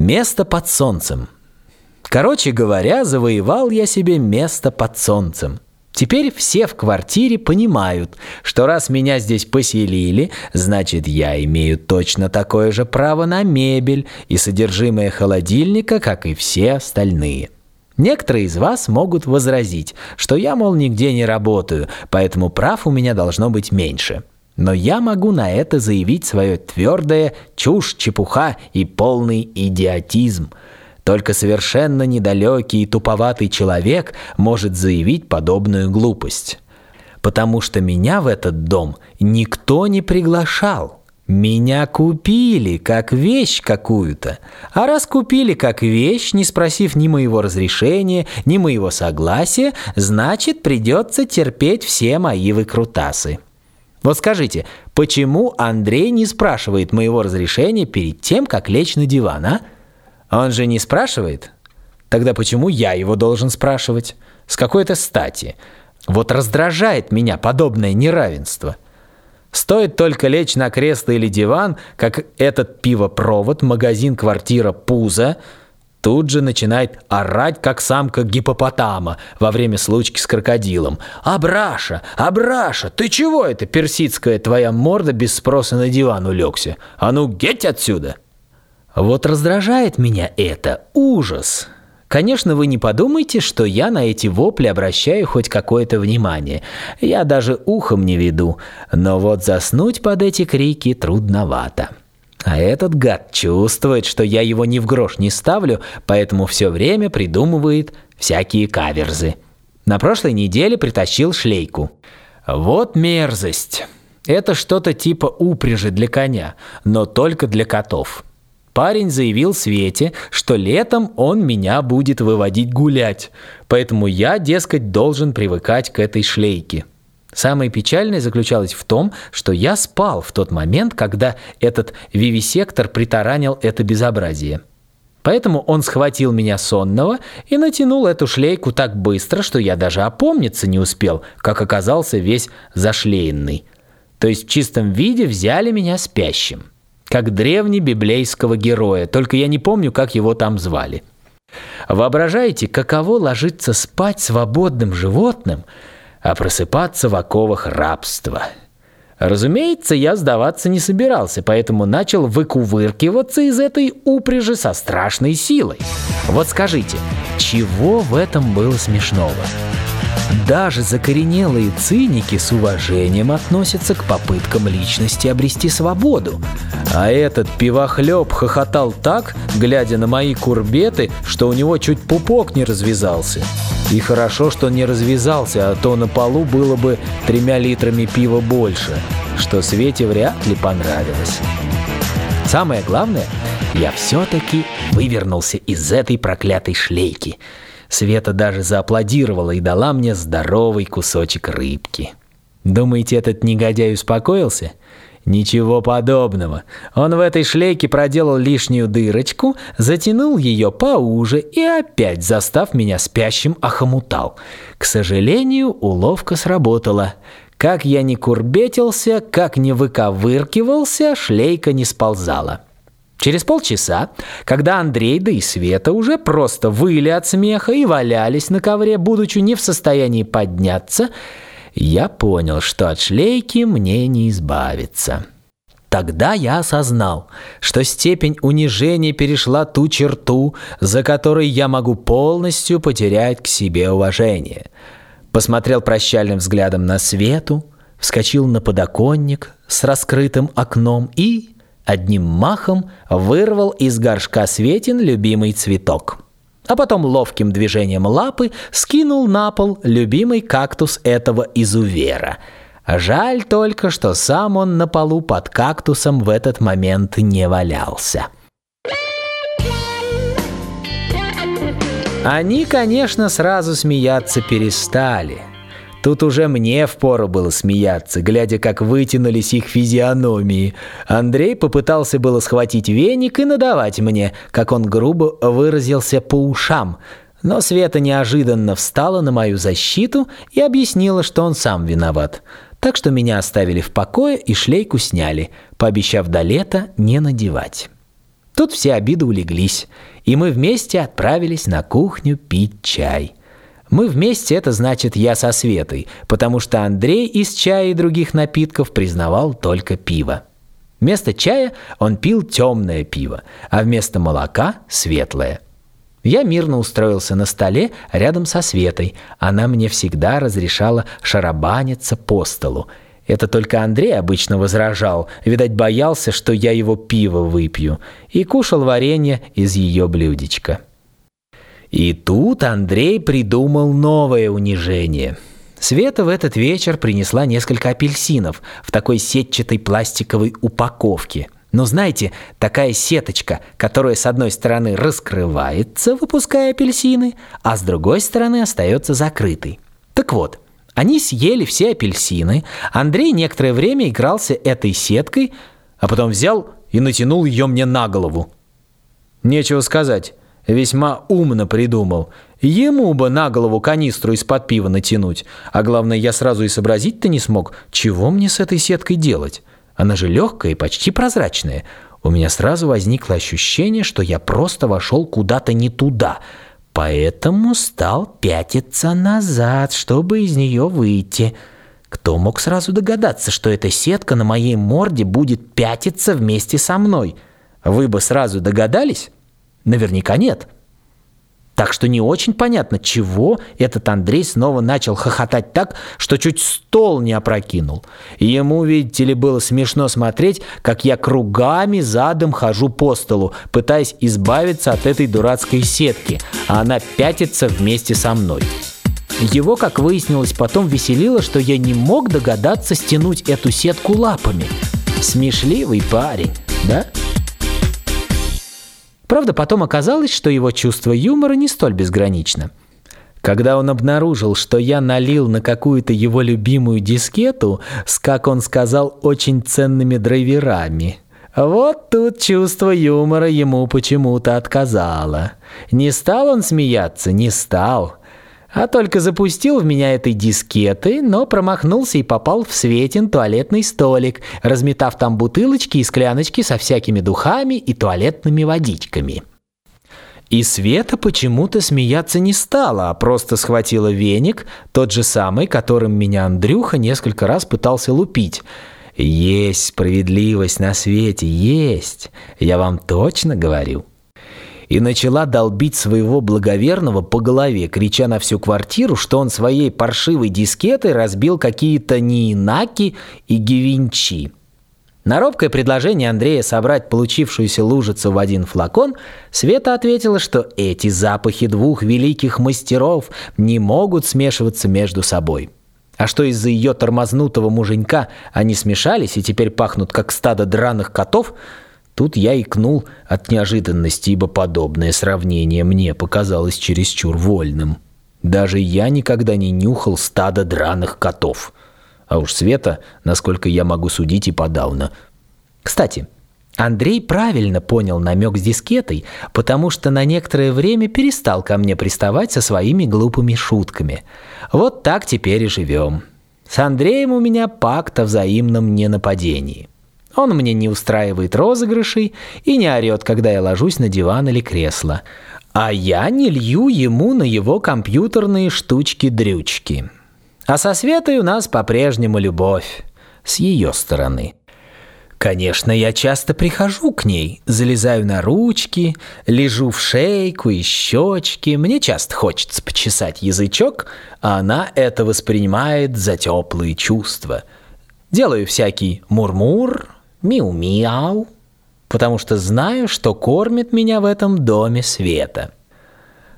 Место под солнцем. Короче говоря, завоевал я себе место под солнцем. Теперь все в квартире понимают, что раз меня здесь поселили, значит, я имею точно такое же право на мебель и содержимое холодильника, как и все остальные. Некоторые из вас могут возразить, что я, мол, нигде не работаю, поэтому прав у меня должно быть меньше. Но я могу на это заявить свое твердое чушь, чепуха и полный идиотизм – только совершенно недалекий и туповатый человек может заявить подобную глупость. Потому что меня в этот дом никто не приглашал. Меня купили как вещь какую-то. А раз купили как вещь, не спросив ни моего разрешения, ни моего согласия, значит придется терпеть все мои выкрутасы. Вот скажите, почему Андрей не спрашивает моего разрешения перед тем, как лечь на диван, а? Он же не спрашивает? Тогда почему я его должен спрашивать? С какой-то стати? Вот раздражает меня подобное неравенство. Стоит только лечь на кресло или диван, как этот пивопровод, магазин, квартира, пузо, тут же начинает орать, как самка гипопотама во время случки с крокодилом. «Абраша! Абраша! Ты чего это, персидская твоя морда без спроса на диван улегся? А ну, геть отсюда!» Вот раздражает меня это ужас. Конечно, вы не подумайте, что я на эти вопли обращаю хоть какое-то внимание. Я даже ухом не веду. Но вот заснуть под эти крики трудновато. А этот гад чувствует, что я его ни в грош не ставлю, поэтому все время придумывает всякие каверзы. На прошлой неделе притащил шлейку. Вот мерзость. Это что-то типа упряжи для коня, но только для котов. Парень заявил Свете, что летом он меня будет выводить гулять, поэтому я, дескать, должен привыкать к этой шлейке. Самое печальное заключалось в том, что я спал в тот момент, когда этот вивисектор притаранил это безобразие. Поэтому он схватил меня сонного и натянул эту шлейку так быстро, что я даже опомниться не успел, как оказался весь зашлеенный. То есть в чистом виде взяли меня спящим как древнебиблейского героя, только я не помню, как его там звали. Воображаете, каково ложиться спать свободным животным, а просыпаться в оковах рабства? Разумеется, я сдаваться не собирался, поэтому начал выкувыркиваться из этой упряжи со страшной силой. Вот скажите, чего в этом было смешного? Даже закоренелые циники с уважением относятся к попыткам личности обрести свободу. А этот пивохлеб хохотал так, глядя на мои курбеты, что у него чуть пупок не развязался. И хорошо, что не развязался, а то на полу было бы тремя литрами пива больше, что Свете вряд ли понравилось. Самое главное, я все-таки вывернулся из этой проклятой шлейки – Света даже зааплодировала и дала мне здоровый кусочек рыбки. Думаете, этот негодяй успокоился? Ничего подобного. Он в этой шлейке проделал лишнюю дырочку, затянул ее поуже и опять, застав меня спящим, охомутал. К сожалению, уловка сработала. Как я не курбетился, как не выковыркивался, шлейка не сползала. Через полчаса, когда Андрей да и Света уже просто выли от смеха и валялись на ковре, будучи не в состоянии подняться, я понял, что от шлейки мне не избавиться. Тогда я осознал, что степень унижения перешла ту черту, за которой я могу полностью потерять к себе уважение. Посмотрел прощальным взглядом на Свету, вскочил на подоконник с раскрытым окном и одним махом вырвал из горшка Светин любимый цветок. А потом ловким движением лапы скинул на пол любимый кактус этого изувера. Жаль только, что сам он на полу под кактусом в этот момент не валялся. Они, конечно, сразу смеяться перестали – Тут уже мне впору было смеяться, глядя, как вытянулись их физиономии. Андрей попытался было схватить веник и надавать мне, как он грубо выразился по ушам. Но Света неожиданно встала на мою защиту и объяснила, что он сам виноват. Так что меня оставили в покое и шлейку сняли, пообещав до лета не надевать. Тут все обиды улеглись, и мы вместе отправились на кухню пить чай. Мы вместе это значит я со Светой, потому что Андрей из чая и других напитков признавал только пиво. Вместо чая он пил темное пиво, а вместо молока – светлое. Я мирно устроился на столе рядом со Светой. Она мне всегда разрешала шарабаниться по столу. Это только Андрей обычно возражал, видать, боялся, что я его пиво выпью, и кушал варенье из ее блюдечка. И тут Андрей придумал новое унижение. Света в этот вечер принесла несколько апельсинов в такой сетчатой пластиковой упаковке. Но знаете, такая сеточка, которая с одной стороны раскрывается, выпуская апельсины, а с другой стороны остается закрытой. Так вот, они съели все апельсины. Андрей некоторое время игрался этой сеткой, а потом взял и натянул ее мне на голову. Нечего сказать, весьма умно придумал. Ему бы на голову канистру из-под пива натянуть. А главное, я сразу и сообразить-то не смог, чего мне с этой сеткой делать. Она же легкая и почти прозрачная. У меня сразу возникло ощущение, что я просто вошел куда-то не туда – поэтому стал пятиться назад, чтобы из нее выйти. Кто мог сразу догадаться, что эта сетка на моей морде будет пятиться вместе со мной? Вы бы сразу догадались? Наверняка нет. Так что не очень понятно, чего этот Андрей снова начал хохотать так, что чуть стол не опрокинул. Ему, видите ли, было смешно смотреть, как я кругами задом хожу по столу, пытаясь избавиться от этой дурацкой сетки, а она пятится вместе со мной. Его, как выяснилось, потом веселило, что я не мог догадаться стянуть эту сетку лапами. Смешливый парень, да? Правда, потом оказалось, что его чувство юмора не столь безгранично. Когда он обнаружил, что я налил на какую-то его любимую дискету с, как он сказал, очень ценными драйверами, вот тут чувство юмора ему почему-то отказало. Не стал он смеяться, не стал а только запустил в меня этой дискеты, но промахнулся и попал в Светин туалетный столик, разметав там бутылочки и скляночки со всякими духами и туалетными водичками. И Света почему-то смеяться не стала, а просто схватила веник, тот же самый, которым меня Андрюха несколько раз пытался лупить. Есть справедливость на свете, есть, я вам точно говорю и начала долбить своего благоверного по голове, крича на всю квартиру, что он своей паршивой дискетой разбил какие-то неинаки и гивинчи. На робкое предложение Андрея собрать получившуюся лужицу в один флакон, Света ответила, что эти запахи двух великих мастеров не могут смешиваться между собой. А что из-за ее тормознутого муженька они смешались и теперь пахнут как стадо драных котов – Тут я икнул от неожиданности, ибо подобное сравнение мне показалось чересчур вольным. Даже я никогда не нюхал стада драных котов. А уж Света, насколько я могу судить, и подавно. Кстати, Андрей правильно понял намек с дискетой, потому что на некоторое время перестал ко мне приставать со своими глупыми шутками. Вот так теперь и живем. С Андреем у меня пакт о взаимном ненападении. Он мне не устраивает розыгрышей и не орет, когда я ложусь на диван или кресло. А я не лью ему на его компьютерные штучки-дрючки. А со Светой у нас по-прежнему любовь. С ее стороны. Конечно, я часто прихожу к ней, залезаю на ручки, лежу в шейку и щечки. Мне часто хочется почесать язычок, а она это воспринимает за теплые чувства. Делаю всякий мурмур, Миу-миау, потому что знаю, что кормит меня в этом доме света.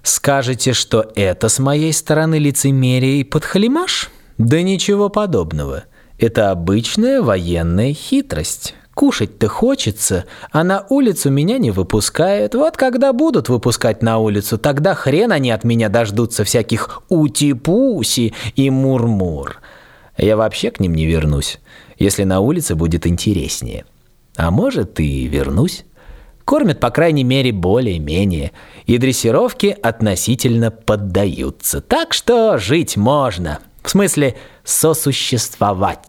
Скажете, что это с моей стороны лицемерие и подхалимаш? Да ничего подобного. Это обычная военная хитрость. Кушать-то хочется, а на улицу меня не выпускают. Вот когда будут выпускать на улицу, тогда хрен они от меня дождутся всяких ути-пуси и мурмур. Я вообще к ним не вернусь если на улице будет интереснее. А может, и вернусь. Кормят, по крайней мере, более-менее. И дрессировки относительно поддаются. Так что жить можно. В смысле, сосуществовать.